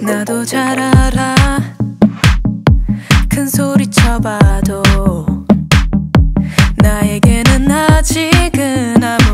나도 잘 알아. 큰 소리 쳐봐도 나에게는 아직은 아무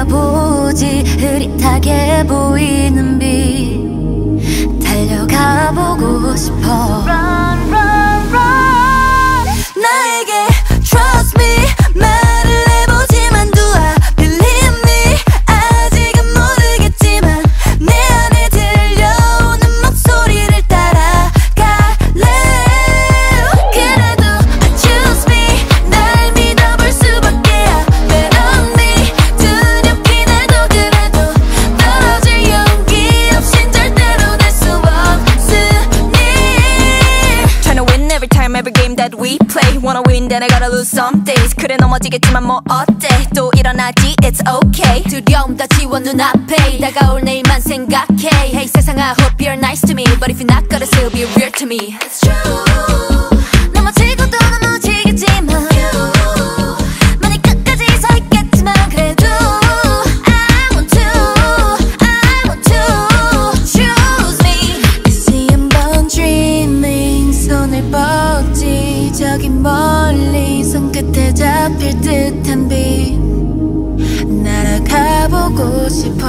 그려보지 흐릿하게 보이는 빛 Wanna win, then I gotta lose some days. 그래 넘어지겠지만 뭐 어때? 또 일어나지, it's okay. 두려움 다 지워 눈앞에 다가올 내일만 생각해 Hey 세상 I hope you're nice to me But if you're not gonna still be real to me It's true 넘어지고도 넘어지겠지만 만약 끝까지 서 있겠지만 그래도 I want to I want to choose me 다시 한번 dreaming 손을 뻗지 저기 멀리 잡힐 듯한 빛. 날아가 보고 싶어